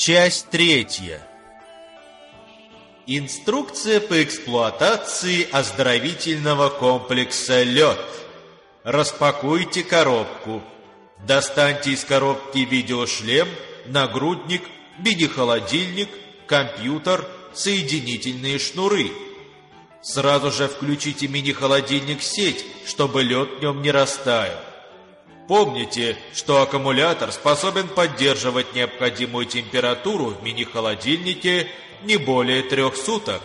Часть третья. Инструкция по эксплуатации оздоровительного комплекса «Лед». Распакуйте коробку. Достаньте из коробки видеошлем, нагрудник, мини-холодильник, компьютер, соединительные шнуры. Сразу же включите мини-холодильник в сеть, чтобы лед в нем не растаял. Помните, что аккумулятор способен поддерживать необходимую температуру в мини-холодильнике не более трех суток.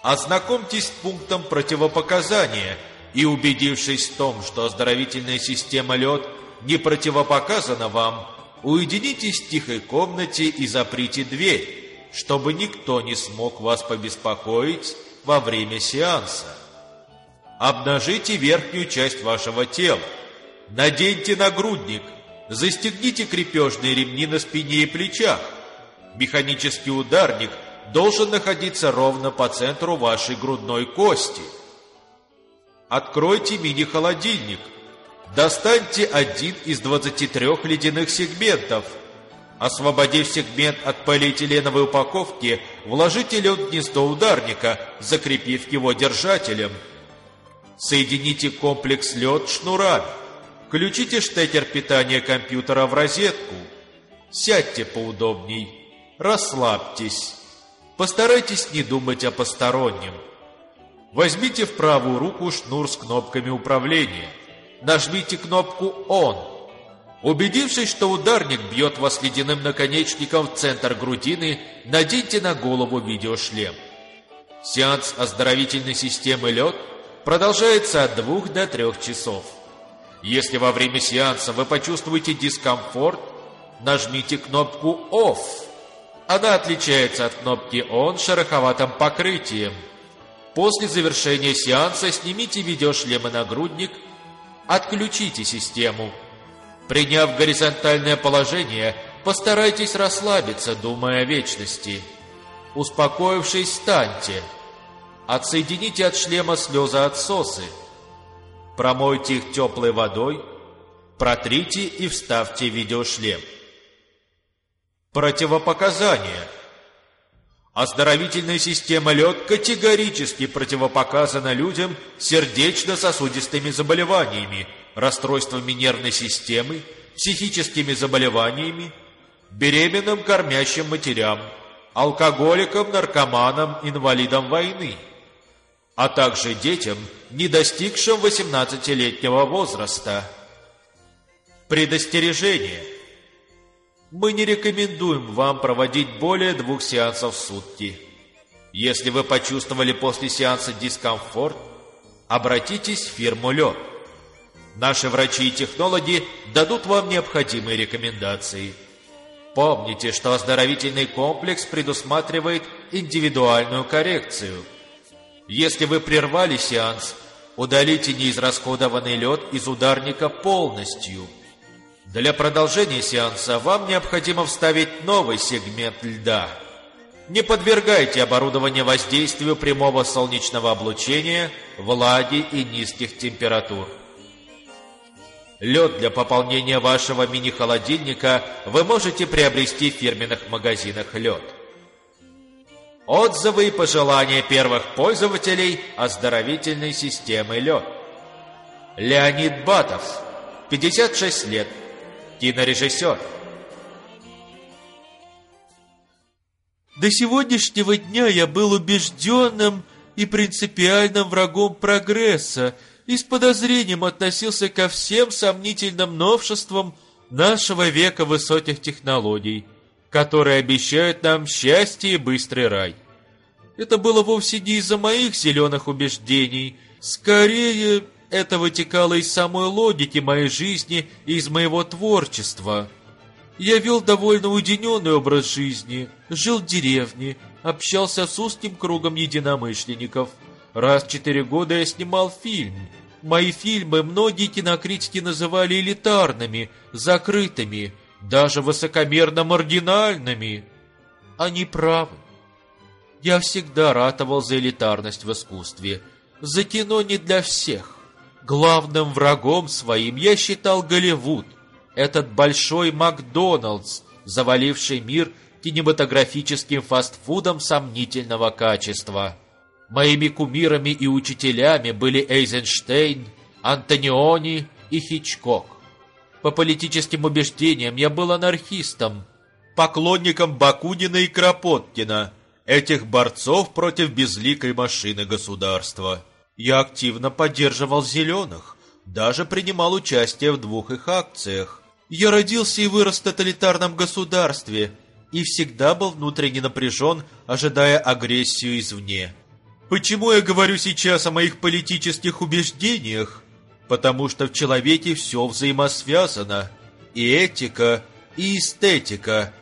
Ознакомьтесь с пунктом противопоказания и, убедившись в том, что оздоровительная система лед не противопоказана вам, уединитесь в тихой комнате и заприте дверь, чтобы никто не смог вас побеспокоить во время сеанса. Обнажите верхнюю часть вашего тела, Наденьте нагрудник, застегните крепежные ремни на спине и плечах. Механический ударник должен находиться ровно по центру вашей грудной кости. Откройте мини-холодильник. Достаньте один из 23 ледяных сегментов. Освободив сегмент от полиэтиленовой упаковки, вложите лед в гнездо ударника, закрепив его держателем. Соедините комплекс лед шнурами. Включите штекер питания компьютера в розетку. Сядьте поудобней. Расслабьтесь. Постарайтесь не думать о постороннем. Возьмите в правую руку шнур с кнопками управления. Нажмите кнопку «Он». Убедившись, что ударник бьет вас ледяным наконечником в центр грудины, наденьте на голову видеошлем. Сеанс оздоровительной системы «Лед» продолжается от двух до трех часов. Если во время сеанса вы почувствуете дискомфорт, нажмите кнопку OFF. Она отличается от кнопки ON шероховатым покрытием. После завершения сеанса снимите видеошлем и нагрудник, отключите систему. Приняв горизонтальное положение, постарайтесь расслабиться, думая о вечности. Успокоившись, встаньте. Отсоедините от шлема слезоотсосы. Промойте их теплой водой, протрите и вставьте видеошлем. Противопоказания. Оздоровительная система лед категорически противопоказана людям с сердечно-сосудистыми заболеваниями, расстройствами нервной системы, психическими заболеваниями, беременным кормящим матерям, алкоголикам, наркоманам, инвалидам войны – а также детям, не достигшим 18-летнего возраста. Предостережение. Мы не рекомендуем вам проводить более двух сеансов в сутки. Если вы почувствовали после сеанса дискомфорт, обратитесь в фирму «Лед». Наши врачи и технологи дадут вам необходимые рекомендации. Помните, что оздоровительный комплекс предусматривает индивидуальную коррекцию – если вы прервали сеанс, удалите неизрасходованный лед из ударника полностью. Для продолжения сеанса вам необходимо вставить новый сегмент льда. Не подвергайте оборудование воздействию прямого солнечного облучения, влаги и низких температур. Лед для пополнения вашего мини-холодильника вы можете приобрести в фирменных магазинах лед. Отзывы и пожелания первых пользователей оздоровительной системы лед. Леонид Батов, 56 лет, кинорежиссер. До сегодняшнего дня я был убежденным и принципиальным врагом прогресса и с подозрением относился ко всем сомнительным новшествам нашего века высоких технологий – которые обещают нам счастье и быстрый рай. Это было вовсе не из-за моих зеленых убеждений. Скорее, это вытекало из самой логики моей жизни и из моего творчества. Я вел довольно уединенный образ жизни, жил в деревне, общался с узким кругом единомышленников. Раз в четыре года я снимал фильм. Мои фильмы многие кинокритики называли элитарными, закрытыми – даже высокомерно маргинальными. Они правы. Я всегда ратовал за элитарность в искусстве, за кино не для всех. Главным врагом своим я считал Голливуд, этот большой Макдоналдс, заваливший мир кинематографическим фастфудом сомнительного качества. Моими кумирами и учителями были Эйзенштейн, Антониони и Хичкок. По политическим убеждениям я был анархистом, поклонником Бакунина и Кропоткина, этих борцов против безликой машины государства. Я активно поддерживал «зеленых», даже принимал участие в двух их акциях. Я родился и вырос в тоталитарном государстве и всегда был внутренне напряжен, ожидая агрессию извне. Почему я говорю сейчас о моих политических убеждениях? Потому что в человеке все взаимосвязано. И этика, и эстетика,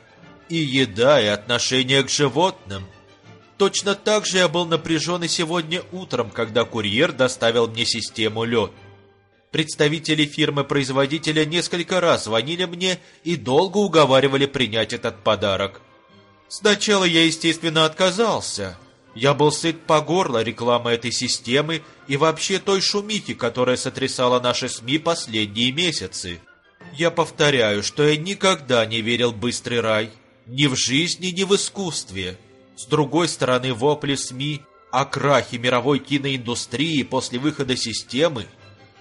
и еда, и отношение к животным. Точно так же я был напряжен и сегодня утром, когда курьер доставил мне систему лед. Представители фирмы-производителя несколько раз звонили мне и долго уговаривали принять этот подарок. Сначала я, естественно, отказался. Я был сыт по горло рекламы этой системы и вообще той шумихи, которая сотрясала наши СМИ последние месяцы. Я повторяю, что я никогда не верил быстрый рай. Ни в жизни, ни в искусстве. С другой стороны, вопли СМИ о крахе мировой киноиндустрии после выхода системы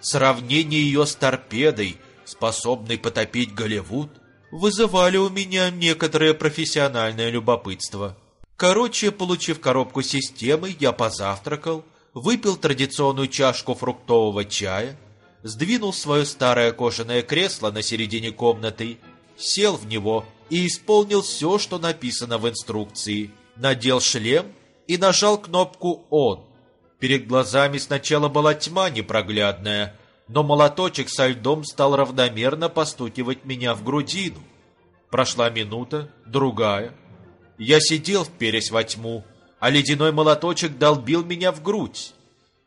Сравнение ее с торпедой, способной потопить Голливуд, вызывали у меня некоторое профессиональное любопытство. Короче, получив коробку системы, я позавтракал, выпил традиционную чашку фруктового чая, сдвинул свое старое кожаное кресло на середине комнаты, сел в него и исполнил все, что написано в инструкции, надел шлем и нажал кнопку «Он». Перед глазами сначала была тьма непроглядная, но молоточек со льдом стал равномерно постукивать меня в грудину. Прошла минута, другая. Я сидел, вперясь во тьму, а ледяной молоточек долбил меня в грудь.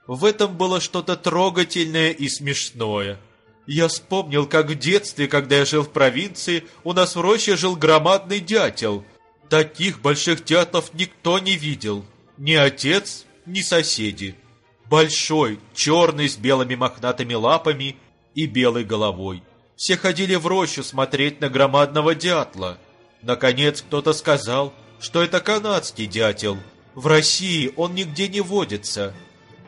В этом было что-то трогательное и смешное. Я вспомнил, как в детстве, когда я жил в провинции, у нас в роще жил громадный дятел. Таких больших дятлов никто не видел. Ни отец, ни соседи. Большой, черный, с белыми мохнатыми лапами и белой головой. Все ходили в рощу смотреть на громадного дятла. Наконец кто-то сказал, что это канадский дятел. В России он нигде не водится.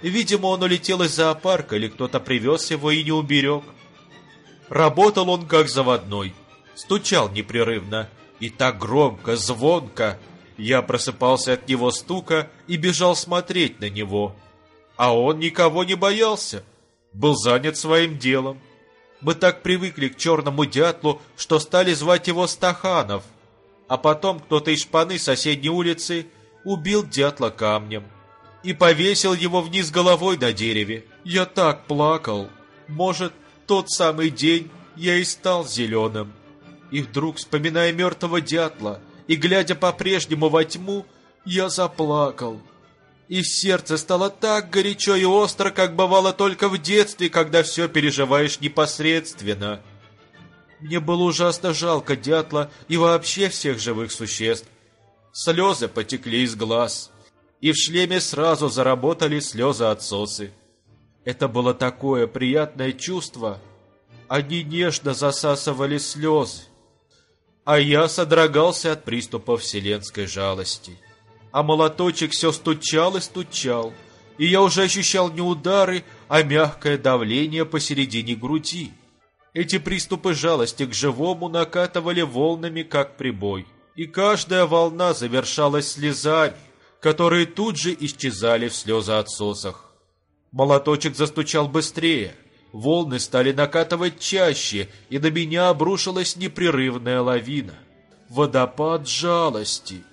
Видимо, он улетел из зоопарка или кто-то привез его и не уберег. Работал он как заводной, стучал непрерывно и так громко, звонко, я просыпался от него стука и бежал смотреть на него. А он никого не боялся, был занят своим делом. Мы так привыкли к черному дятлу, что стали звать его Стаханов. А потом кто-то из шпаны соседней улицы убил дятла камнем и повесил его вниз головой на дереве. Я так плакал. Может, тот самый день я и стал зеленым. И вдруг, вспоминая мертвого дятла, и, глядя по-прежнему во тьму, я заплакал. И сердце стало так горячо и остро, как бывало только в детстве, когда все переживаешь непосредственно. Мне было ужасно жалко дятла и вообще всех живых существ. Слезы потекли из глаз, и в шлеме сразу заработали слезы-отсосы. Это было такое приятное чувство. Они нежно засасывали слезы а я содрогался от приступа вселенской жалости. А молоточек все стучал и стучал, и я уже ощущал не удары, а мягкое давление посередине груди. Эти приступы жалости к живому накатывали волнами, как прибой, и каждая волна завершалась слезами, которые тут же исчезали в слезоотсосах. Молоточек застучал быстрее — Волны стали накатывать чаще, и на меня обрушилась непрерывная лавина. Водопад жалости.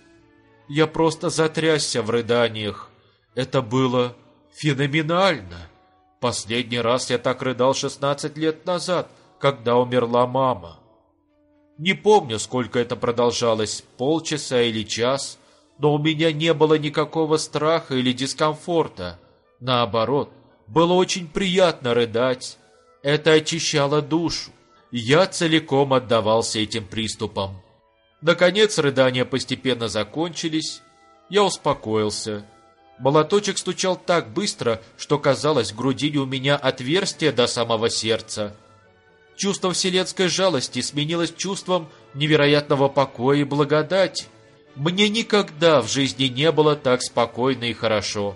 Я просто затрясся в рыданиях. Это было феноменально. Последний раз я так рыдал 16 лет назад, когда умерла мама. Не помню, сколько это продолжалось, полчаса или час, но у меня не было никакого страха или дискомфорта. Наоборот, было очень приятно рыдать. Это очищало душу. Я целиком отдавался этим приступам. Наконец рыдания постепенно закончились. Я успокоился. Молоточек стучал так быстро, что казалось, в грудине у меня отверстие до самого сердца. Чувство вселенской жалости сменилось чувством невероятного покоя и благодати. Мне никогда в жизни не было так спокойно и хорошо.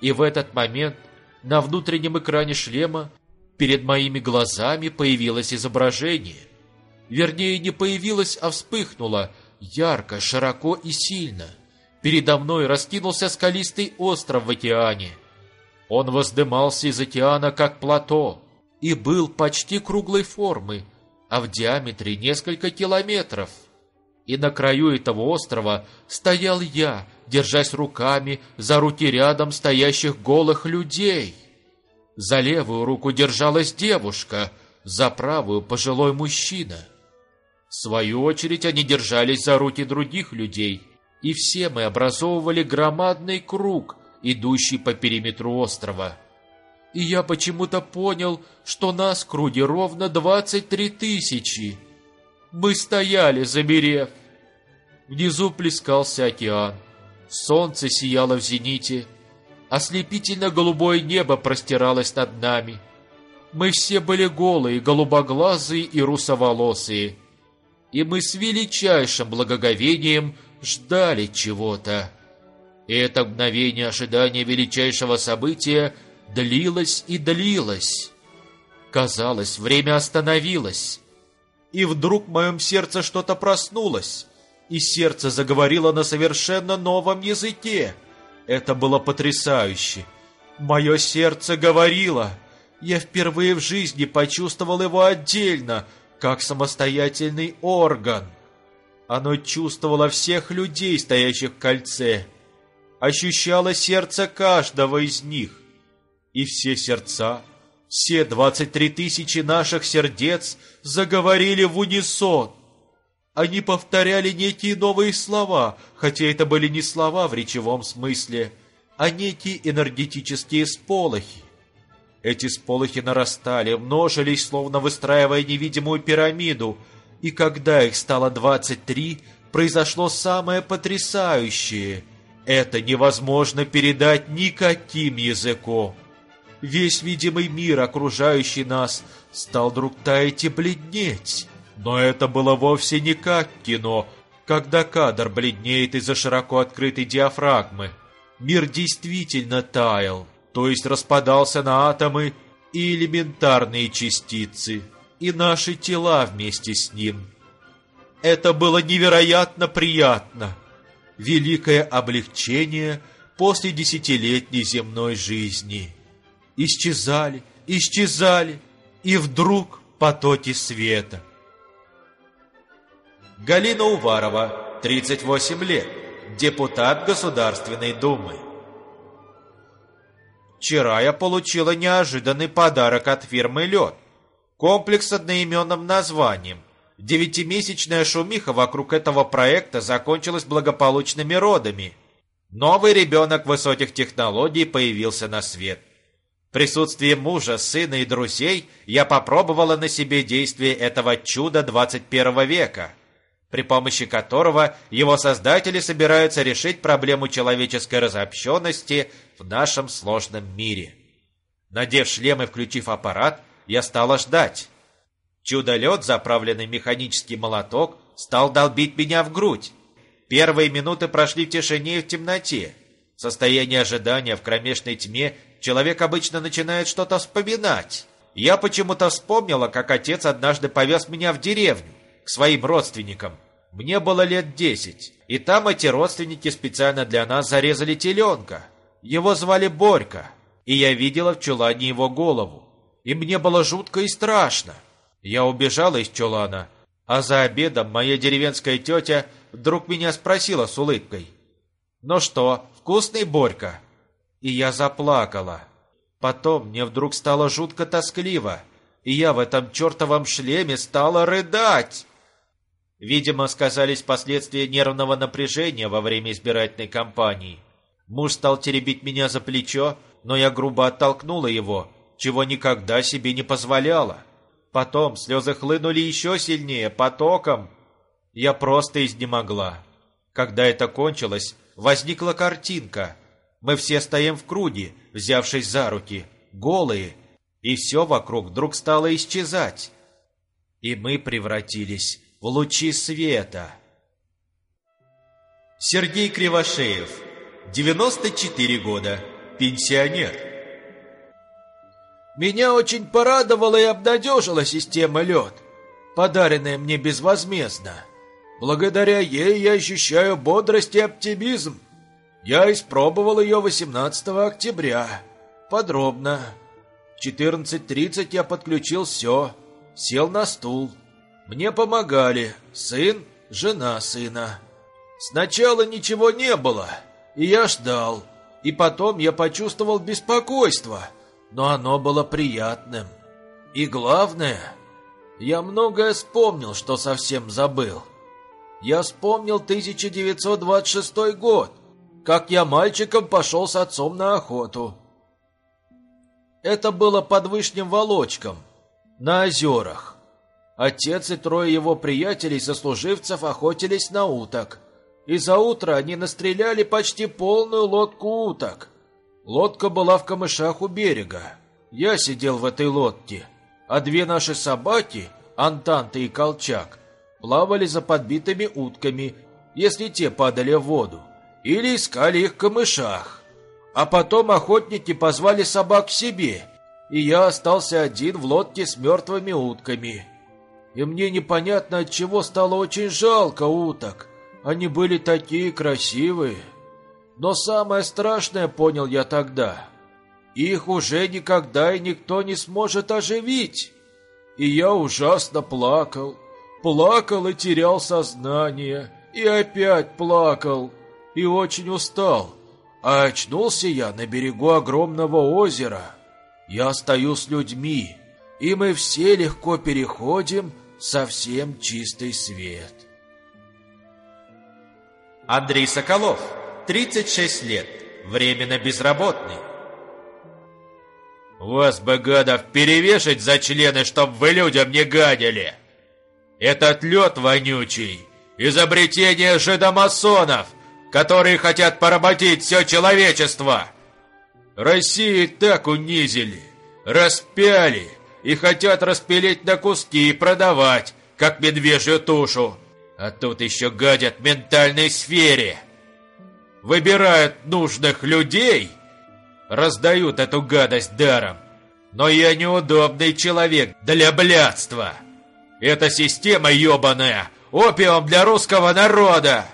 И в этот момент на внутреннем экране шлема перед моими глазами появилось изображение. Вернее, не появилось, а вспыхнуло, ярко, широко и сильно. Передо мной раскинулся скалистый остров в океане. Он воздымался из океана, как плато, и был почти круглой формы, а в диаметре несколько километров. И на краю этого острова стоял я, держась руками за руки рядом стоящих голых людей. За левую руку держалась девушка, за правую пожилой мужчина. В свою очередь они держались за руки других людей, и все мы образовывали громадный круг, идущий по периметру острова. И я почему-то понял, что нас в круге ровно двадцать три тысячи. Мы стояли, замерев. Внизу плескался океан. Солнце сияло в зените. Ослепительно-голубое небо простиралось над нами. Мы все были голые, голубоглазые и русоволосые и мы с величайшим благоговением ждали чего-то. И это мгновение ожидания величайшего события длилось и длилось. Казалось, время остановилось. И вдруг в моем сердце что-то проснулось, и сердце заговорило на совершенно новом языке. Это было потрясающе. Мое сердце говорило. Я впервые в жизни почувствовал его отдельно — как самостоятельный орган. Оно чувствовало всех людей, стоящих в кольце, ощущало сердце каждого из них. И все сердца, все двадцать три тысячи наших сердец заговорили в унисон. Они повторяли некие новые слова, хотя это были не слова в речевом смысле, а некие энергетические сполохи. Эти сполохи нарастали, множились, словно выстраивая невидимую пирамиду, и когда их стало двадцать три, произошло самое потрясающее. Это невозможно передать никаким языком. Весь видимый мир, окружающий нас, стал вдруг таять и бледнеть. Но это было вовсе не как кино, когда кадр бледнеет из-за широко открытой диафрагмы. Мир действительно таял то есть распадался на атомы и элементарные частицы, и наши тела вместе с ним. Это было невероятно приятно, великое облегчение после десятилетней земной жизни. Исчезали, исчезали, и вдруг потоки света. Галина Уварова, 38 лет, депутат Государственной Думы. Вчера я получила неожиданный подарок от фирмы «Лед». Комплекс с одноименным названием. Девятимесячная шумиха вокруг этого проекта закончилась благополучными родами. Новый ребенок высоких технологий появился на свет. Присутствии мужа, сына и друзей я попробовала на себе действие этого чуда 21 века – при помощи которого его создатели собираются решить проблему человеческой разобщенности в нашем сложном мире. Надев шлем и включив аппарат, я стала ждать. Чудо-лед, заправленный механический молоток, стал долбить меня в грудь. Первые минуты прошли в тишине и в темноте. В состоянии ожидания в кромешной тьме человек обычно начинает что-то вспоминать. Я почему-то вспомнила, как отец однажды повез меня в деревню к своим родственникам. Мне было лет десять, и там эти родственники специально для нас зарезали теленка. Его звали Борька, и я видела в чулане его голову. И мне было жутко и страшно. Я убежала из чулана, а за обедом моя деревенская тетя вдруг меня спросила с улыбкой. «Ну что, вкусный Борька?» И я заплакала. Потом мне вдруг стало жутко тоскливо, и я в этом чертовом шлеме стала рыдать. Видимо, сказались последствия нервного напряжения во время избирательной кампании. Муж стал теребить меня за плечо, но я грубо оттолкнула его, чего никогда себе не позволяла. Потом слезы хлынули еще сильнее, потоком. Я просто изнемогла. Когда это кончилось, возникла картинка. Мы все стоим в круге, взявшись за руки, голые, и все вокруг вдруг стало исчезать. И мы превратились в лучи света. Сергей Кривошеев, 94 года, пенсионер. Меня очень порадовала и обнадежила система лед, подаренная мне безвозмездно. Благодаря ей я ощущаю бодрость и оптимизм. Я испробовал ее 18 октября. Подробно. В 14.30 я подключил все. Сел на стул. Мне помогали сын, жена сына. Сначала ничего не было, и я ждал. И потом я почувствовал беспокойство, но оно было приятным. И главное, я многое вспомнил, что совсем забыл. Я вспомнил 1926 год, как я мальчиком пошел с отцом на охоту. Это было под Вышним Волочком, на озерах. Отец и трое его приятелей-сослуживцев охотились на уток. И за утро они настреляли почти полную лодку уток. Лодка была в камышах у берега. Я сидел в этой лодке, а две наши собаки, Антанта и Колчак, плавали за подбитыми утками, если те падали в воду, или искали их в камышах. А потом охотники позвали собак к себе, и я остался один в лодке с мертвыми утками. И мне непонятно от чего стало очень жалко уток. Они были такие красивые. Но самое страшное понял я тогда. Их уже никогда и никто не сможет оживить. И я ужасно плакал. Плакал и терял сознание. И опять плакал. И очень устал. А очнулся я на берегу огромного озера. Я стою с людьми, и мы все легко переходим совсем чистый свет. Андрей Соколов, 36 лет, временно безработный. Вас бы, гадов, перевешать за члены, чтоб вы людям не гадили. Этот лед вонючий, изобретение жидомасонов, которые хотят поработить все человечество. Россию так унизили, распяли, и хотят распилить на куски и продавать, как медвежью тушу. А тут еще гадят в ментальной сфере. Выбирают нужных людей, раздают эту гадость даром. Но я неудобный человек для блядства. Эта система ебаная, опиум для русского народа.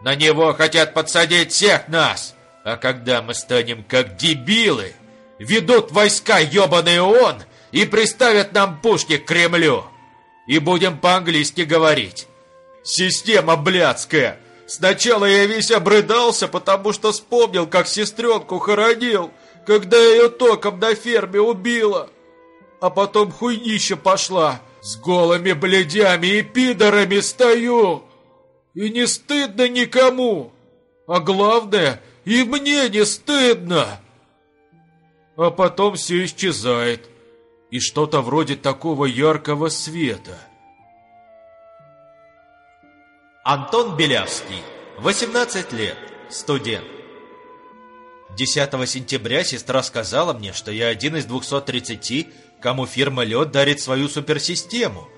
На него хотят подсадить всех нас. А когда мы станем как дебилы, ведут войска ебаный ООН и приставят нам пушки к Кремлю. И будем по-английски говорить. Система блядская. Сначала я весь обрыдался, потому что вспомнил, как сестренку хоронил, когда ее током на ферме убила. А потом хуйнища пошла. С голыми бледями и пидорами стою. И не стыдно никому. А главное, и мне не стыдно. А потом все исчезает и что-то вроде такого яркого света. Антон Белявский, 18 лет, студент. 10 сентября сестра сказала мне, что я один из 230, кому фирма «Лед» дарит свою суперсистему.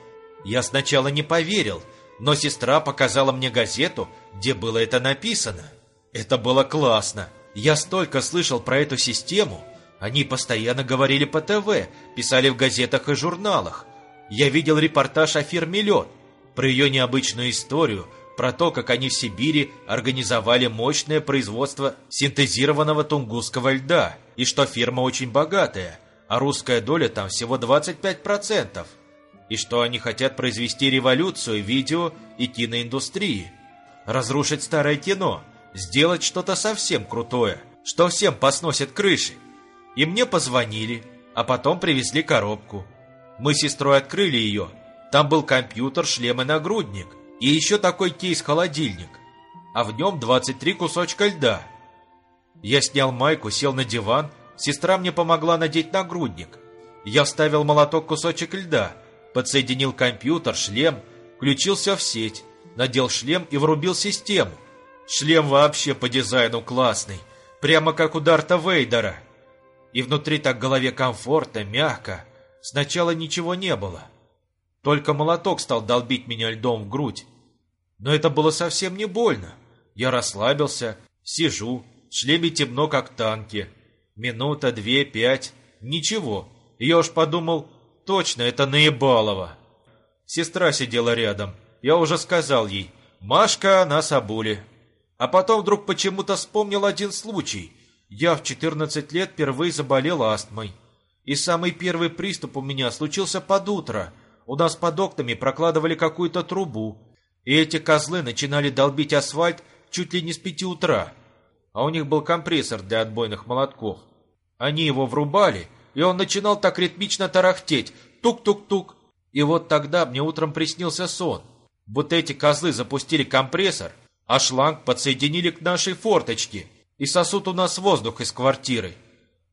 Я сначала не поверил, но сестра показала мне газету, где было это написано. Это было классно. Я столько слышал про эту систему – они постоянно говорили по ТВ, писали в газетах и журналах. Я видел репортаж о фирме «Лед», про ее необычную историю, про то, как они в Сибири организовали мощное производство синтезированного тунгусского льда, и что фирма очень богатая, а русская доля там всего 25%, и что они хотят произвести революцию видео и киноиндустрии, разрушить старое кино, сделать что-то совсем крутое, что всем посносит крыши. И мне позвонили, а потом привезли коробку. Мы с сестрой открыли ее. Там был компьютер, шлем и нагрудник. И еще такой кейс-холодильник. А в нем 23 кусочка льда. Я снял майку, сел на диван. Сестра мне помогла надеть нагрудник. Я вставил молоток кусочек льда, подсоединил компьютер, шлем, включился в сеть, надел шлем и врубил систему. Шлем вообще по дизайну классный, прямо как у Дарта Вейдера. И внутри так голове комфортно, мягко. Сначала ничего не было. Только молоток стал долбить меня льдом в грудь. Но это было совсем не больно. Я расслабился, сижу, в шлеме темно, как танки. Минута, две, пять. Ничего. Я уж подумал, точно, это Наебалова. Сестра сидела рядом. Я уже сказал ей, Машка, нас обули. А потом вдруг почему-то вспомнил один случай. Я в 14 лет впервые заболел астмой. И самый первый приступ у меня случился под утро. У нас под окнами прокладывали какую-то трубу. И эти козлы начинали долбить асфальт чуть ли не с пяти утра. А у них был компрессор для отбойных молотков. Они его врубали, и он начинал так ритмично тарахтеть. Тук-тук-тук. И вот тогда мне утром приснился сон. Будто эти козлы запустили компрессор, а шланг подсоединили к нашей форточке и сосут у нас воздух из квартиры.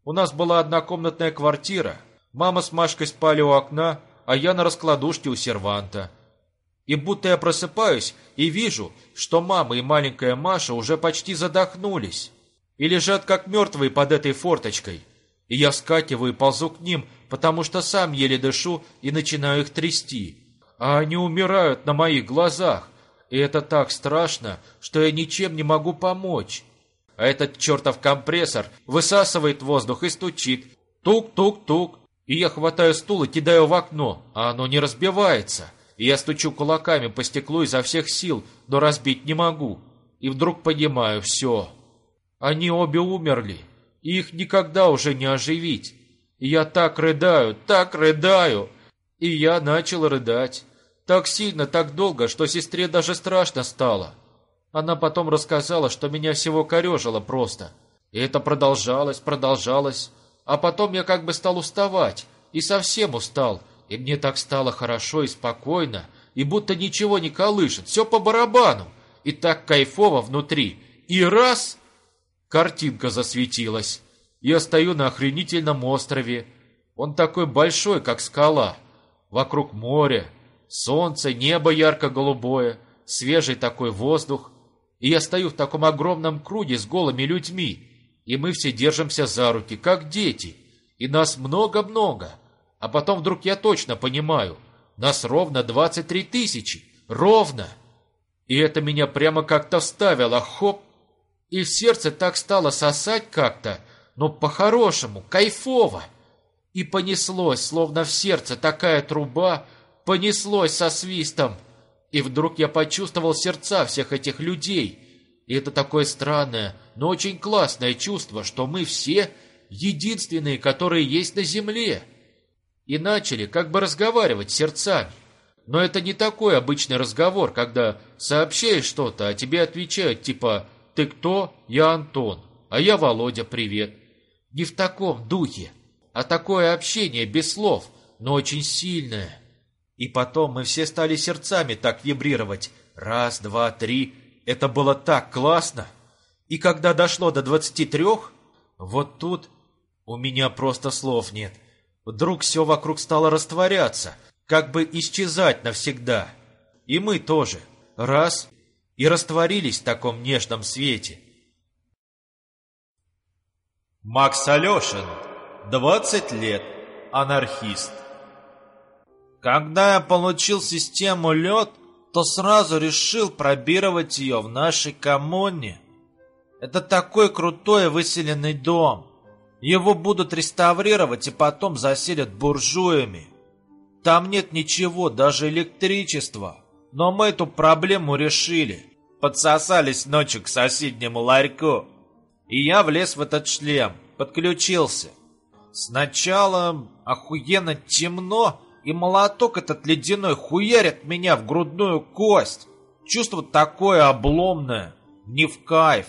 У нас была однокомнатная квартира. Мама с Машкой спали у окна, а я на раскладушке у серванта. И будто я просыпаюсь и вижу, что мама и маленькая Маша уже почти задохнулись и лежат как мертвые под этой форточкой. И я вскакиваю и ползу к ним, потому что сам еле дышу и начинаю их трясти. А они умирают на моих глазах. И это так страшно, что я ничем не могу помочь. А этот чертов компрессор высасывает воздух и стучит. Тук-тук-тук. И я хватаю стул и кидаю в окно, а оно не разбивается. И я стучу кулаками по стеклу изо всех сил, но разбить не могу. И вдруг понимаю, все. Они обе умерли, их никогда уже не оживить. Я так рыдаю, так рыдаю. И я начал рыдать. Так сильно, так долго, что сестре даже страшно стало. Она потом рассказала, что меня всего корежило просто. И это продолжалось, продолжалось. А потом я как бы стал уставать. И совсем устал. И мне так стало хорошо и спокойно. И будто ничего не колышет. Все по барабану. И так кайфово внутри. И раз... Картинка засветилась. Я стою на охренительном острове. Он такой большой, как скала. Вокруг море, солнце, небо ярко-голубое, свежий такой воздух. И я стою в таком огромном круге с голыми людьми. И мы все держимся за руки, как дети. И нас много-много. А потом вдруг я точно понимаю, нас ровно 23 тысячи. Ровно. И это меня прямо как-то вставило, хоп. И в сердце так стало сосать как-то, но по-хорошему, кайфово. И понеслось, словно в сердце такая труба, понеслось со свистом. И вдруг я почувствовал сердца всех этих людей. И это такое странное, но очень классное чувство, что мы все единственные, которые есть на земле. И начали как бы разговаривать сердцами. Но это не такой обычный разговор, когда сообщаешь что-то, а тебе отвечают типа «Ты кто? Я Антон, а я Володя, привет». Не в таком духе, а такое общение без слов, но очень сильное. И потом мы все стали сердцами так вибрировать. Раз, два, три. Это было так классно. И когда дошло до двадцати трех, вот тут у меня просто слов нет. Вдруг все вокруг стало растворяться, как бы исчезать навсегда. И мы тоже. Раз, и растворились в таком нежном свете. Макс Алешин, 20 лет, анархист. Когда я получил систему лед, то сразу решил пробировать ее в нашей коммуне. Это такой крутой выселенный дом. Его будут реставрировать и потом заселят буржуями. Там нет ничего, даже электричества. Но мы эту проблему решили. Подсосались ночью к соседнему ларьку. И я влез в этот шлем, подключился. Сначала охуенно темно, и молоток этот ледяной хуярит меня в грудную кость. Чувство такое обломное, не в кайф.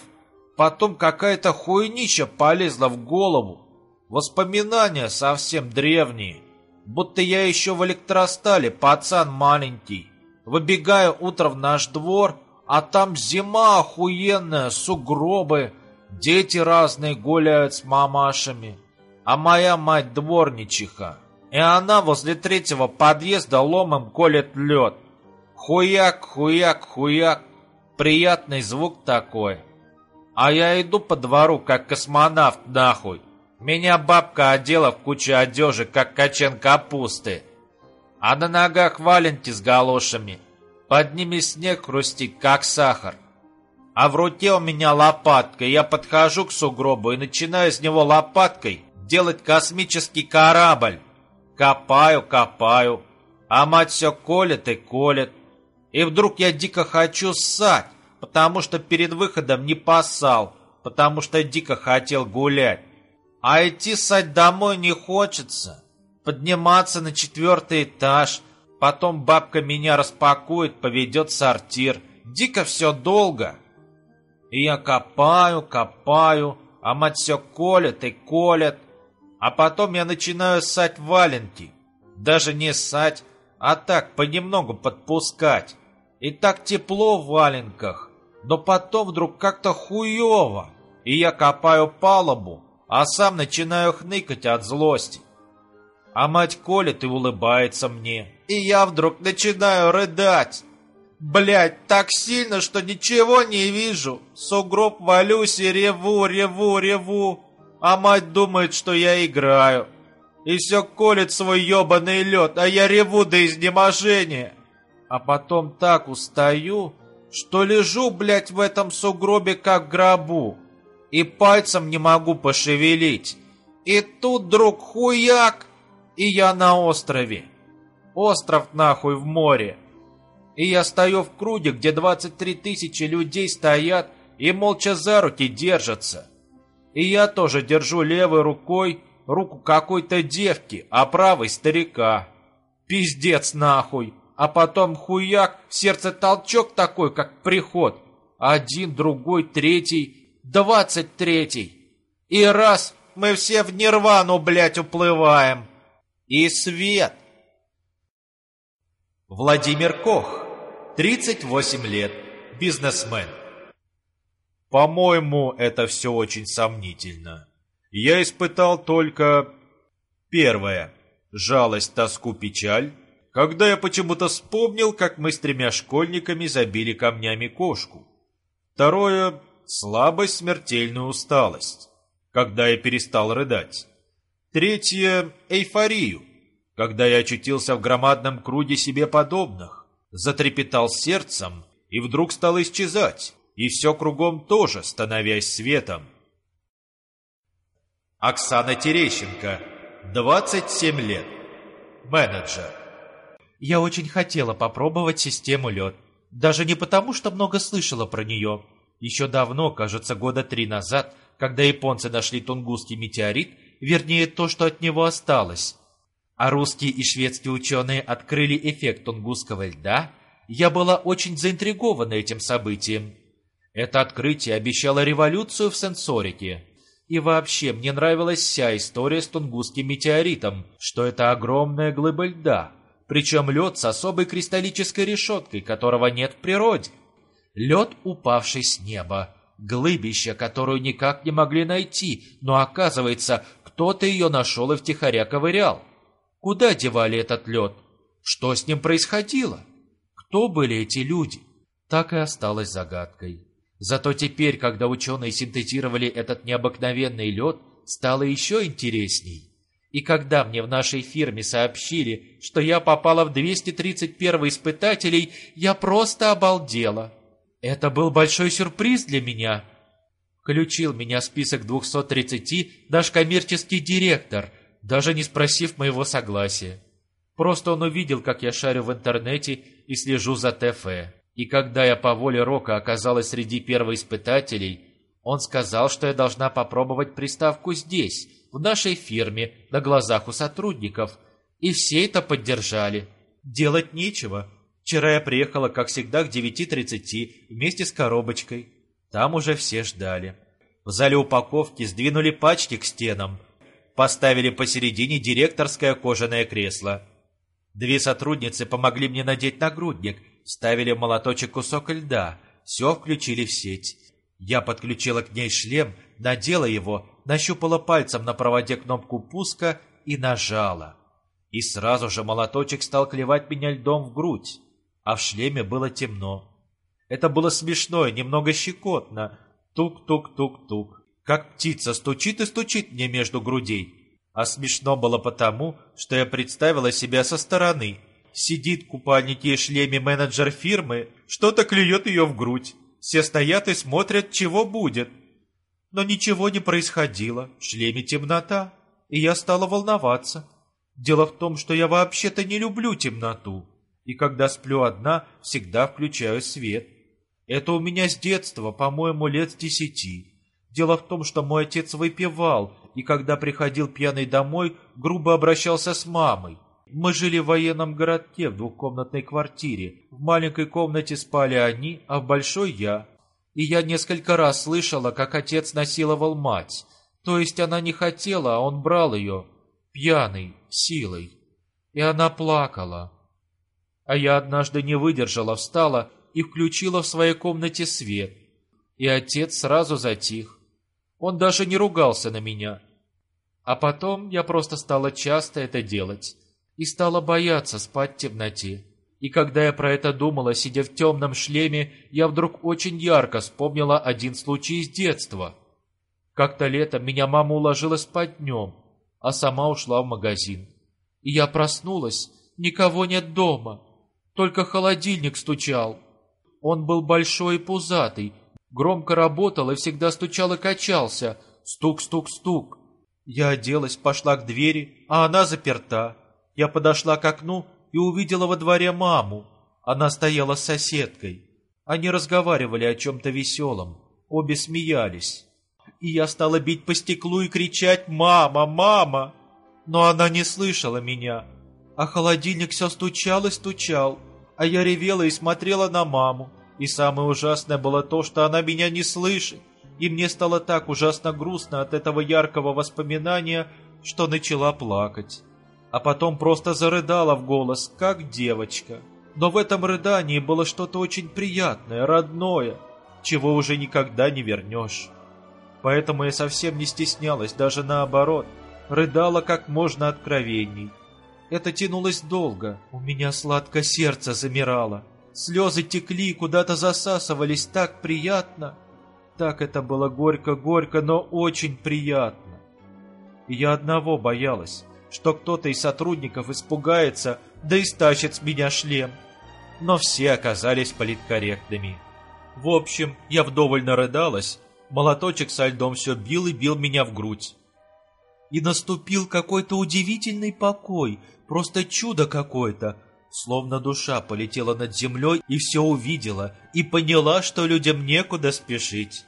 Потом какая-то хуйнища полезла в голову. Воспоминания совсем древние. Будто я еще в электростале пацан маленький. Выбегаю утром в наш двор, а там зима охуенная, сугробы, дети разные гуляют с мамашами. А моя мать дворничиха. И она возле третьего подъезда ломом колет лед. Хуяк, хуяк, хуяк. Приятный звук такой. А я иду по двору, как космонавт нахуй. Меня бабка одела в кучу одежи, как качан капусты. А на ногах валенки с галошами. Под ними снег хрустит, как сахар. А в руке у меня лопатка, я подхожу к сугробу и начинаю с него лопаткой делать космический корабль. Копаю, копаю, а мать все колет и колет. И вдруг я дико хочу ссать, потому что перед выходом не пасал, потому что дико хотел гулять. А идти ссать домой не хочется. Подниматься на четвертый этаж, потом бабка меня распакует, поведет в сортир. Дико все долго. И я копаю, копаю, а мать все колет и колет. А потом я начинаю ссать валенки. Даже не ссать, а так понемногу подпускать. И так тепло в валенках. Но потом вдруг как-то хуево. И я копаю палубу, а сам начинаю хныкать от злости. А мать колет и улыбается мне. И я вдруг начинаю рыдать. Блять, так сильно, что ничего не вижу. Сугроб валюсь и реву, реву, реву. А мать думает, что я играю. И все колет свой ебаный лед, а я реву до изнеможения. А потом так устаю, что лежу, блядь, в этом сугробе, как в гробу. И пальцем не могу пошевелить. И тут, друг, хуяк, и я на острове. Остров нахуй в море. И я стою в круге, где 23 тысячи людей стоят и молча за руки держатся. И я тоже держу левой рукой руку какой-то девки, а правой старика. Пиздец нахуй. А потом хуяк, в сердце толчок такой, как приход. Один, другой, третий, двадцать третий. И раз мы все в нирвану, блядь, уплываем. И свет. Владимир Кох 38 лет, бизнесмен. По-моему, это все очень сомнительно. Я испытал только... Первое. Жалость, тоску, печаль. Когда я почему-то вспомнил, как мы с тремя школьниками забили камнями кошку. Второе. Слабость, смертельную усталость. Когда я перестал рыдать. Третье. Эйфорию. Когда я очутился в громадном круге себе подобных затрепетал сердцем и вдруг стал исчезать, и все кругом тоже, становясь светом. Оксана Терещенко, 27 лет, менеджер. Я очень хотела попробовать систему лед. Даже не потому, что много слышала про нее. Еще давно, кажется, года три назад, когда японцы нашли Тунгусский метеорит, вернее, то, что от него осталось, а русские и шведские ученые открыли эффект тунгусского льда, я была очень заинтригована этим событием. Это открытие обещало революцию в сенсорике. И вообще, мне нравилась вся история с тунгусским метеоритом, что это огромная глыба льда, причем лед с особой кристаллической решеткой, которого нет в природе. Лед, упавший с неба, глыбище, которую никак не могли найти, но оказывается, кто-то ее нашел и втихаря ковырял. Куда девали этот лед? Что с ним происходило? Кто были эти люди? Так и осталось загадкой. Зато теперь, когда ученые синтезировали этот необыкновенный лед, стало еще интересней. И когда мне в нашей фирме сообщили, что я попала в 231 испытателей, я просто обалдела. Это был большой сюрприз для меня. Включил меня в список 230 наш коммерческий директор – даже не спросив моего согласия. Просто он увидел, как я шарю в интернете и слежу за ТФ. И когда я по воле Рока оказалась среди первоиспытателей, он сказал, что я должна попробовать приставку здесь, в нашей фирме, на глазах у сотрудников. И все это поддержали. Делать нечего. Вчера я приехала, как всегда, к 9.30 вместе с коробочкой. Там уже все ждали. В зале упаковки сдвинули пачки к стенам, Поставили посередине директорское кожаное кресло. Две сотрудницы помогли мне надеть нагрудник, ставили в молоточек кусок льда, все включили в сеть. Я подключила к ней шлем, надела его, нащупала пальцем на проводе кнопку пуска и нажала. И сразу же молоточек стал клевать меня льдом в грудь, а в шлеме было темно. Это было смешно и немного щекотно. Тук-тук-тук-тук как птица стучит и стучит мне между грудей. А смешно было потому, что я представила себя со стороны, Сидит в купальнике и шлеме менеджер фирмы, что-то клюет ее в грудь. Все стоят и смотрят, чего будет. Но ничего не происходило, в шлеме темнота, и я стала волноваться. Дело в том, что я вообще-то не люблю темноту, и когда сплю одна, всегда включаю свет. Это у меня с детства, по-моему, лет десяти. Дело в том, что мой отец выпивал, и когда приходил пьяный домой, грубо обращался с мамой. Мы жили в военном городке в двухкомнатной квартире. В маленькой комнате спали они, а в большой я. И я несколько раз слышала, как отец насиловал мать. То есть она не хотела, а он брал ее, пьяный, силой. И она плакала. А я однажды не выдержала, встала и включила в своей комнате свет. И отец сразу затих. Он даже не ругался на меня. А потом я просто стала часто это делать и стала бояться спать в темноте. И когда я про это думала, сидя в темном шлеме, я вдруг очень ярко вспомнила один случай из детства. Как-то летом меня мама уложила спать днем, а сама ушла в магазин. И я проснулась, никого нет дома, только холодильник стучал. Он был большой и пузатый, Громко работал и всегда стучал и качался. Стук-стук-стук. Я оделась, пошла к двери, а она заперта. Я подошла к окну и увидела во дворе маму. Она стояла с соседкой. Они разговаривали о чем-то веселом. Обе смеялись. И я стала бить по стеклу и кричать «Мама! Мама!» Но она не слышала меня. А холодильник все стучал и стучал. А я ревела и смотрела на маму. И самое ужасное было то, что она меня не слышит. И мне стало так ужасно грустно от этого яркого воспоминания, что начала плакать. А потом просто зарыдала в голос, как девочка. Но в этом рыдании было что-то очень приятное, родное, чего уже никогда не вернешь. Поэтому я совсем не стеснялась, даже наоборот, рыдала как можно откровенней. Это тянулось долго, у меня сладко сердце замирало. Слезы текли, куда-то засасывались так приятно. Так это было горько-горько, но очень приятно. Я одного боялась, что кто-то из сотрудников испугается, да и стащит с меня шлем. Но все оказались политкорректными. В общем, я вдоволь нарыдалась, молоточек со льдом все бил и бил меня в грудь. И наступил какой-то удивительный покой, просто чудо какое-то, Словно душа полетела над землей и все увидела, и поняла, что людям некуда спешить.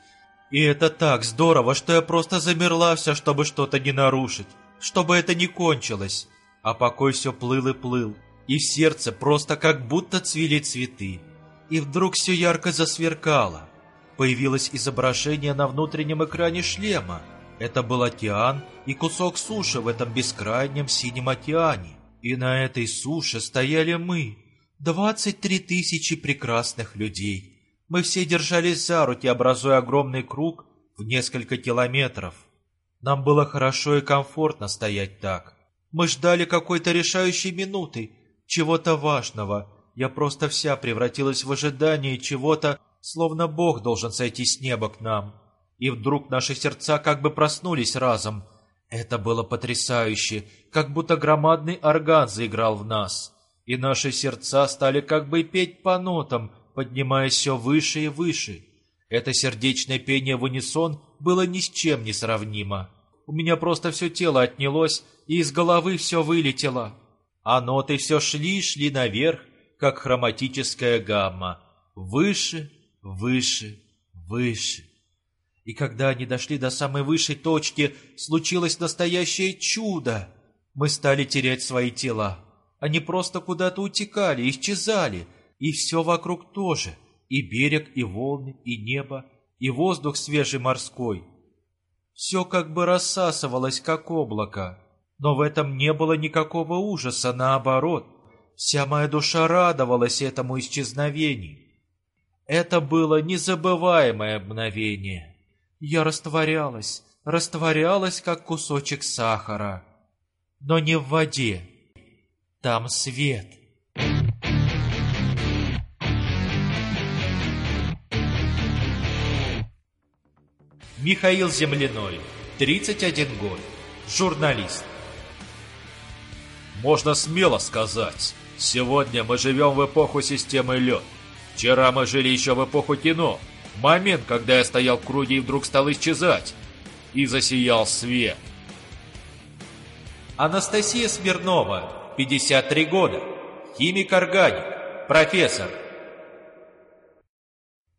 И это так здорово, что я просто замерла вся, чтобы что-то не нарушить, чтобы это не кончилось. А покой все плыл и плыл, и в сердце просто как будто цвели цветы. И вдруг все ярко засверкало. Появилось изображение на внутреннем экране шлема. Это был океан и кусок суши в этом бескрайнем синем океане. И на этой суше стояли мы, двадцать три тысячи прекрасных людей. Мы все держались за руки, образуя огромный круг в несколько километров. Нам было хорошо и комфортно стоять так. Мы ждали какой-то решающей минуты, чего-то важного. Я просто вся превратилась в ожидание чего-то, словно Бог должен сойти с неба к нам. И вдруг наши сердца как бы проснулись разом — это было потрясающе, как будто громадный орган заиграл в нас, и наши сердца стали как бы петь по нотам, поднимаясь все выше и выше. Это сердечное пение в унисон было ни с чем не сравнимо. У меня просто все тело отнялось, и из головы все вылетело. А ноты все шли и шли наверх, как хроматическая гамма. Выше, выше, выше. И когда они дошли до самой высшей точки, случилось настоящее чудо. Мы стали терять свои тела. Они просто куда-то утекали, исчезали. И все вокруг тоже. И берег, и волны, и небо, и воздух свежий морской. Все как бы рассасывалось, как облако. Но в этом не было никакого ужаса, наоборот. Вся моя душа радовалась этому исчезновению. Это было незабываемое мгновение. Я растворялась, растворялась, как кусочек сахара. Но не в воде. Там свет. Михаил Земляной, 31 год, журналист. Можно смело сказать, Сегодня мы живем в эпоху системы лед. Вчера мы жили еще в эпоху кино. Момент, когда я стоял в круге и вдруг стал исчезать. И засиял свет. Анастасия Смирнова, 53 года. Химик-органик. Профессор.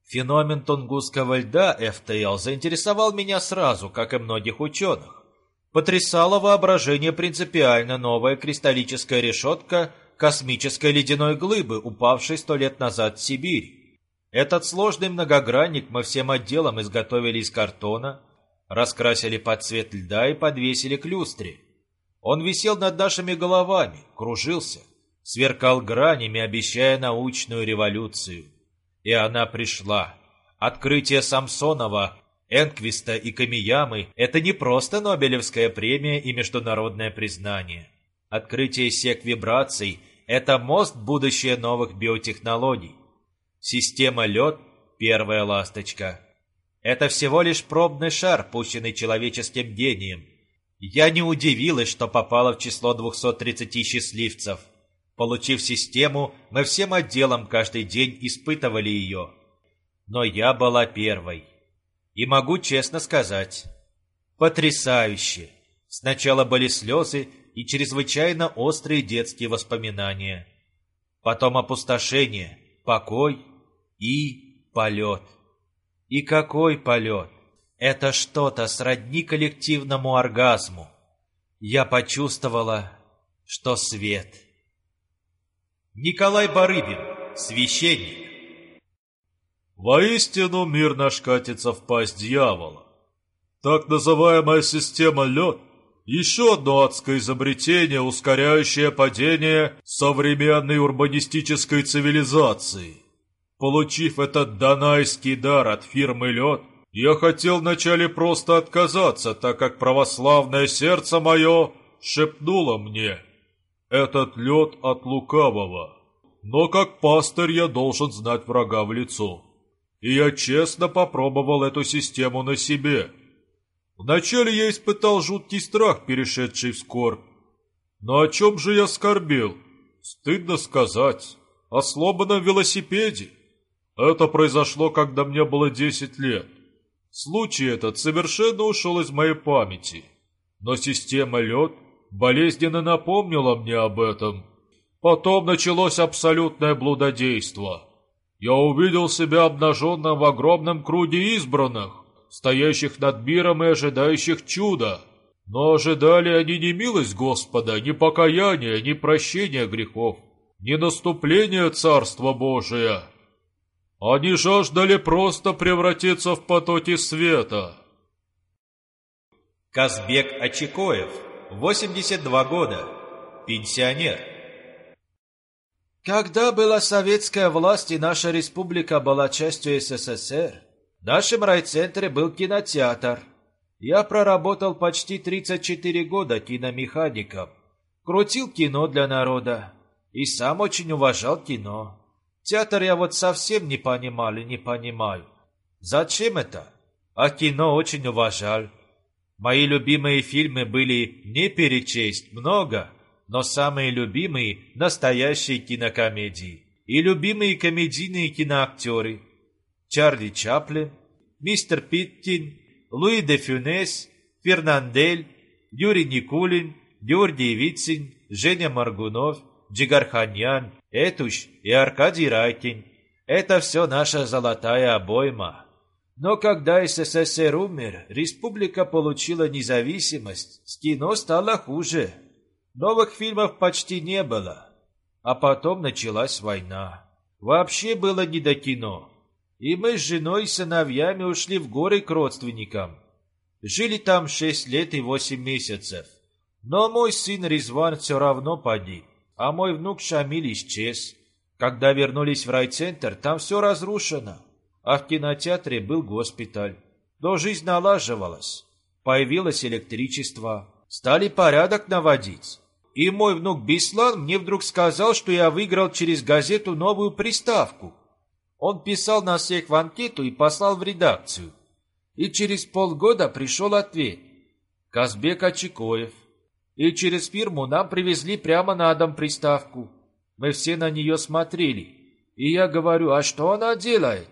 Феномен Тунгусского льда FTL заинтересовал меня сразу, как и многих ученых. Потрясало воображение принципиально новая кристаллическая решетка космической ледяной глыбы, упавшей сто лет назад в Сибирь. Этот сложный многогранник мы всем отделом изготовили из картона, раскрасили под цвет льда и подвесили к люстре. Он висел над нашими головами, кружился, сверкал гранями, обещая научную революцию. И она пришла. Открытие Самсонова, Энквиста и Камиямы – это не просто Нобелевская премия и международное признание. Открытие сек вибраций – это мост будущее новых биотехнологий. Система лед – первая ласточка. Это всего лишь пробный шар, пущенный человеческим гением. Я не удивилась, что попала в число 230 счастливцев – Получив систему, мы всем отделом каждый день испытывали ее. Но я была первой. И могу честно сказать, потрясающе. Сначала были слезы и чрезвычайно острые детские воспоминания. Потом опустошение, покой и полет. И какой полет! Это что-то сродни коллективному оргазму. Я почувствовала, что свет — Николай Барыбин, священник. Воистину мир наш катится в пасть дьявола. Так называемая система лед – еще одно адское изобретение, ускоряющее падение современной урбанистической цивилизации. Получив этот донайский дар от фирмы «Лед», я хотел вначале просто отказаться, так как православное сердце мое шепнуло мне – этот лед от лукавого. Но как пастырь я должен знать врага в лицо. И я честно попробовал эту систему на себе. Вначале я испытал жуткий страх, перешедший в скорбь. Но о чем же я скорбел? Стыдно сказать. О сломанном велосипеде. Это произошло, когда мне было 10 лет. Случай этот совершенно ушел из моей памяти. Но система лед болезненно напомнила мне об этом. Потом началось абсолютное блудодейство. Я увидел себя обнаженным в огромном круге избранных, стоящих над миром и ожидающих чуда. Но ожидали они не милость Господа, ни покаяния, ни прощения грехов, ни наступления Царства Божия. Они жаждали просто превратиться в потоки света. Казбек Ачикоев 82 года. Пенсионер. Когда была советская власть и наша республика была частью СССР, в нашем райцентре был кинотеатр. Я проработал почти 34 года киномехаником. Крутил кино для народа. И сам очень уважал кино. Театр я вот совсем не понимал и не понимаю. Зачем это? А кино очень уважал. Мои любимые фильмы были не перечесть много, но самые любимые – настоящие кинокомедии. И любимые комедийные киноактеры – Чарли Чаплин, Мистер Питтин, Луи де Фюнес, Фернандель, Юрий Никулин, Георгий Вицин, Женя Маргунов, Джигарханян, Этуш и Аркадий Райкин. Это все наша золотая обойма. Но когда СССР умер, республика получила независимость, с кино стало хуже. Новых фильмов почти не было. А потом началась война. Вообще было не до кино. И мы с женой и сыновьями ушли в горы к родственникам. Жили там шесть лет и восемь месяцев. Но мой сын Резван все равно погиб, а мой внук Шамиль исчез. Когда вернулись в райцентр, там все разрушено а в кинотеатре был госпиталь. Но жизнь налаживалась. Появилось электричество. Стали порядок наводить. И мой внук Беслан мне вдруг сказал, что я выиграл через газету новую приставку. Он писал на всех в анкету и послал в редакцию. И через полгода пришел ответ. Казбек Ачикоев. И через фирму нам привезли прямо на дом приставку. Мы все на нее смотрели. И я говорю, а что она делает?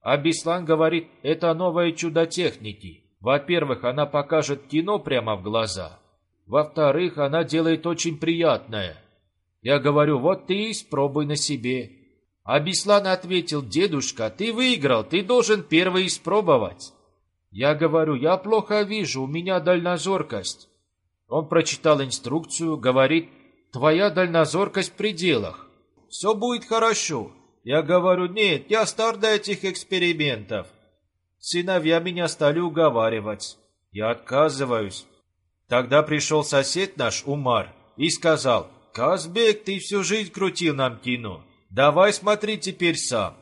А Беслан говорит, это новое чудо техники. Во-первых, она покажет кино прямо в глаза. Во-вторых, она делает очень приятное. Я говорю, вот ты испробуй на себе. А Беслан ответил, дедушка, ты выиграл, ты должен первый испробовать. Я говорю, я плохо вижу, у меня дальнозоркость. Он прочитал инструкцию, говорит, твоя дальнозоркость в пределах. Все будет хорошо. Я говорю, нет, я стар до этих экспериментов. Сыновья меня стали уговаривать. Я отказываюсь. Тогда пришел сосед наш, Умар, и сказал, «Казбек, ты всю жизнь крутил нам кино. Давай смотри теперь сам».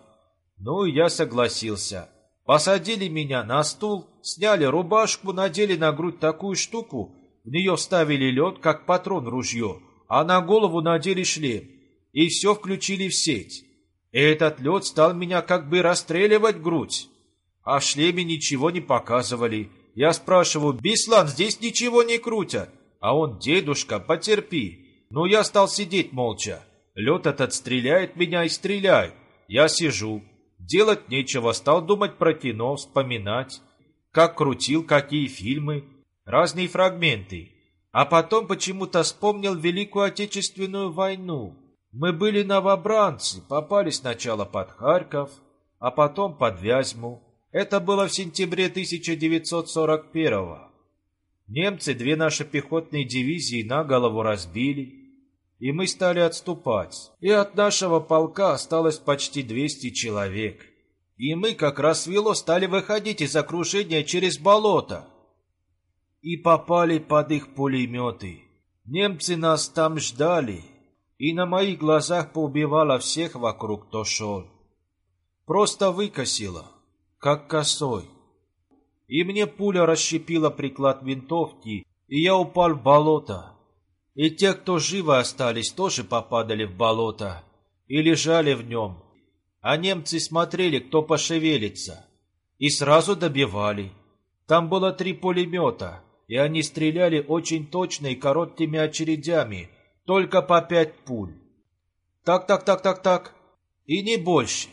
Ну, я согласился. Посадили меня на стул, сняли рубашку, надели на грудь такую штуку, в нее вставили лед, как патрон ружье, а на голову надели шлем, и все включили в сеть. Этот лед стал меня как бы расстреливать грудь. А в шлеме ничего не показывали. Я спрашиваю, Беслан, здесь ничего не крутят. А он, дедушка, потерпи. Ну, я стал сидеть молча. Лед этот стреляет меня и стреляет. Я сижу. Делать нечего, стал думать про кино, вспоминать. Как крутил, какие фильмы, разные фрагменты. А потом почему-то вспомнил Великую Отечественную войну. Мы были новобранцы, попали сначала под Харьков, а потом под Вязьму. Это было в сентябре 1941 -го. Немцы две наши пехотные дивизии на голову разбили, и мы стали отступать. И от нашего полка осталось почти 200 человек. И мы, как раз свело, стали выходить из окружения через болото. И попали под их пулеметы. Немцы нас там ждали, и на моих глазах поубивала всех вокруг, кто шел. Просто выкосила, как косой. И мне пуля расщепила приклад винтовки, и я упал в болото. И те, кто живы остались, тоже попадали в болото и лежали в нем. А немцы смотрели, кто пошевелится, и сразу добивали. Там было три пулемета, и они стреляли очень точно и короткими очередями, только по пять пуль. Так, так, так, так, так. И не больше.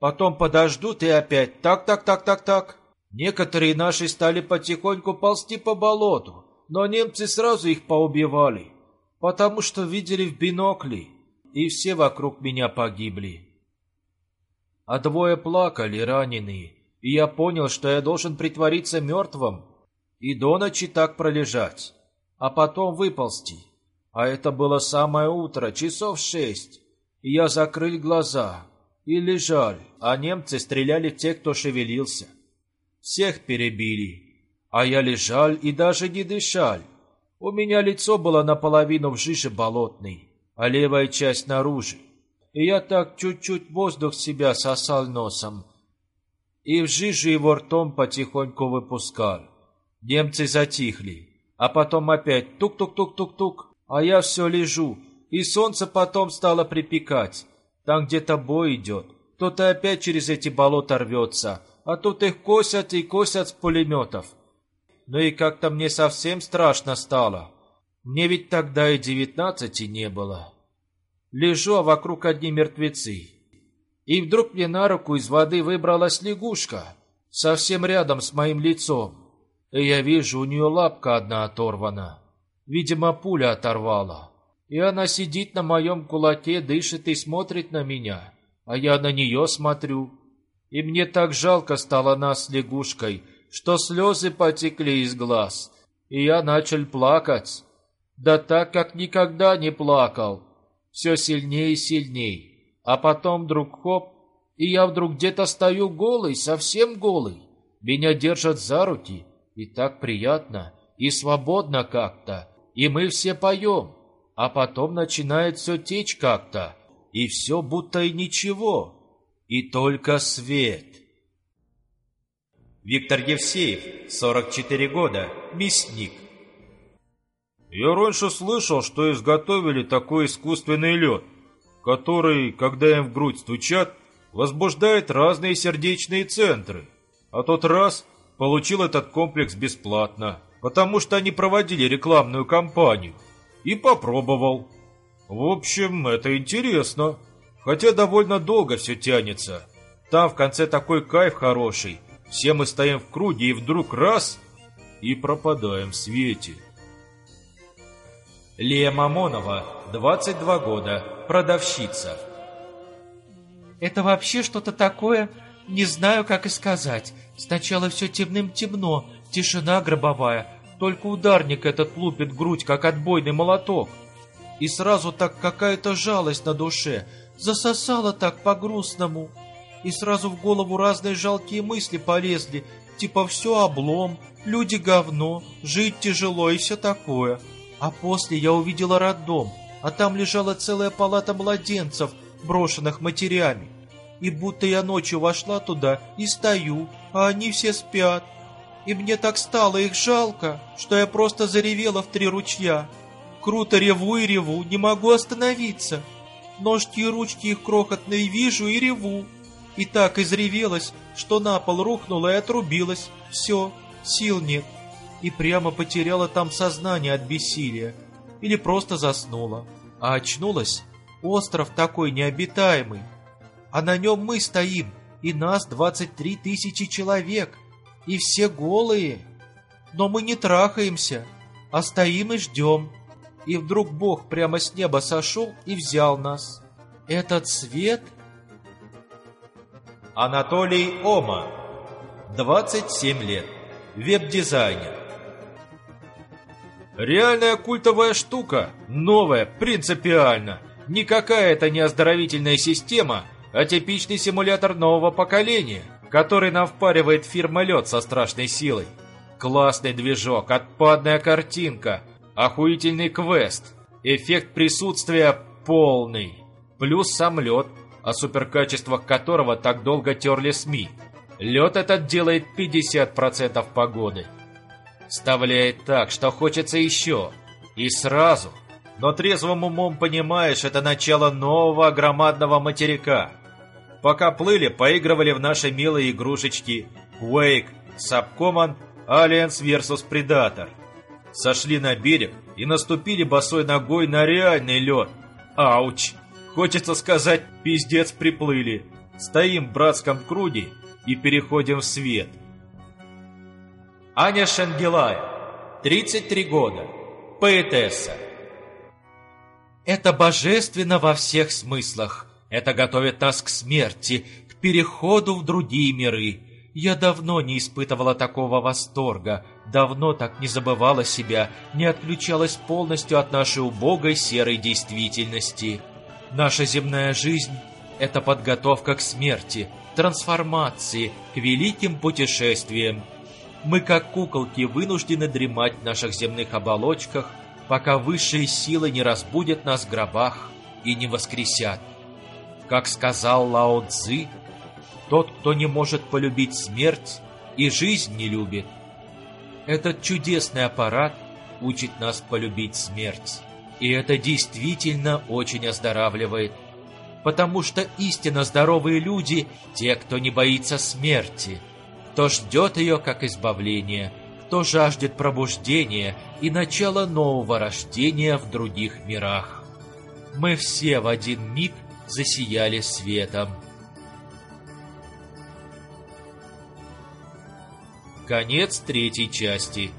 Потом подождут и опять так, так, так, так, так. Некоторые наши стали потихоньку ползти по болоту, но немцы сразу их поубивали, потому что видели в бинокли, и все вокруг меня погибли. А двое плакали, раненые, и я понял, что я должен притвориться мертвым и до ночи так пролежать, а потом выползти. А это было самое утро, часов шесть. И я закрыл глаза и лежал, а немцы стреляли в тех, кто шевелился. Всех перебили, а я лежал и даже не дышал. У меня лицо было наполовину в жиже болотной, а левая часть наружу. И я так чуть-чуть воздух себя сосал носом, и в жижу его ртом потихоньку выпускал. Немцы затихли, а потом опять тук-тук-тук-тук-тук, а я все лежу, и солнце потом стало припекать. Там где-то бой идет. Кто-то опять через эти болота рвется, а тут их косят и косят с пулеметов. Ну и как-то мне совсем страшно стало. Мне ведь тогда и девятнадцати не было. Лежу, а вокруг одни мертвецы. И вдруг мне на руку из воды выбралась лягушка, совсем рядом с моим лицом. Я вижу, у нее лапка одна оторвана. Видимо, пуля оторвала. И она сидит на моем кулаке, дышит и смотрит на меня. А я на нее смотрю. И мне так жалко стало нас с лягушкой, что слезы потекли из глаз. И я начал плакать. Да так, как никогда не плакал. Все сильнее и сильнее. А потом вдруг хоп, и я вдруг где-то стою голый, совсем голый. Меня держат за руки, и так приятно, и свободно как-то и мы все поем, а потом начинает все течь как-то, и все будто и ничего, и только свет. Виктор Евсеев, 44 года, мясник. Я раньше слышал, что изготовили такой искусственный лед, который, когда им в грудь стучат, возбуждает разные сердечные центры. А тот раз получил этот комплекс бесплатно потому что они проводили рекламную кампанию. И попробовал. В общем, это интересно. Хотя довольно долго все тянется. Там в конце такой кайф хороший. Все мы стоим в круге и вдруг раз и пропадаем в свете. Лия Мамонова, 22 года, продавщица. Это вообще что-то такое, не знаю, как и сказать. Сначала все темным-темно, тишина гробовая, только ударник этот лупит грудь, как отбойный молоток. И сразу так какая-то жалость на душе, засосала так по-грустному. И сразу в голову разные жалкие мысли полезли, типа все облом, люди говно, жить тяжело и все такое. А после я увидела роддом, а там лежала целая палата младенцев, брошенных матерями. И будто я ночью вошла туда и стою, а они все спят. И мне так стало их жалко, что я просто заревела в три ручья. Круто реву и реву, не могу остановиться. Ножки и ручки их крохотные вижу и реву. И так изревелась, что на пол рухнула и отрубилась. Все, сил нет. И прямо потеряла там сознание от бессилия. Или просто заснула. А очнулась остров такой необитаемый, а на нем мы стоим, и нас 23 тысячи человек, и все голые. Но мы не трахаемся, а стоим и ждем. И вдруг Бог прямо с неба сошел и взял нас. Этот свет... Анатолий Ома, 27 лет, веб-дизайнер. Реальная культовая штука, новая, принципиально. Никакая это не оздоровительная система, а типичный симулятор нового поколения, который нам впаривает фирма «Лед» со страшной силой. Классный движок, отпадная картинка, охуительный квест, эффект присутствия полный. Плюс сам лед, о суперкачествах которого так долго терли СМИ. Лед этот делает 50% погоды. Вставляет так, что хочется еще. И сразу. Но трезвым умом понимаешь, это начало нового громадного материка. Пока плыли, поигрывали в наши милые игрушечки Quake, Subcommand, Alliance vs Predator. Сошли на берег и наступили босой ногой на реальный лед. Ауч! Хочется сказать, пиздец приплыли. Стоим в братском круге и переходим в свет. Аня Шенгелая, 33 года, поэтесса. Это божественно во всех смыслах. Это готовит нас к смерти, к переходу в другие миры. Я давно не испытывала такого восторга, давно так не забывала себя, не отключалась полностью от нашей убогой серой действительности. Наша земная жизнь — это подготовка к смерти, трансформации, к великим путешествиям. Мы, как куколки, вынуждены дремать в наших земных оболочках, пока высшие силы не разбудят нас в гробах и не воскресят. Как сказал Лао Цзы, тот, кто не может полюбить смерть, и жизнь не любит. Этот чудесный аппарат учит нас полюбить смерть. И это действительно очень оздоравливает. Потому что истинно здоровые люди – те, кто не боится смерти, кто ждет ее как избавление, кто жаждет пробуждения и начала нового рождения в других мирах. Мы все в один миг засияли светом. Конец третьей части.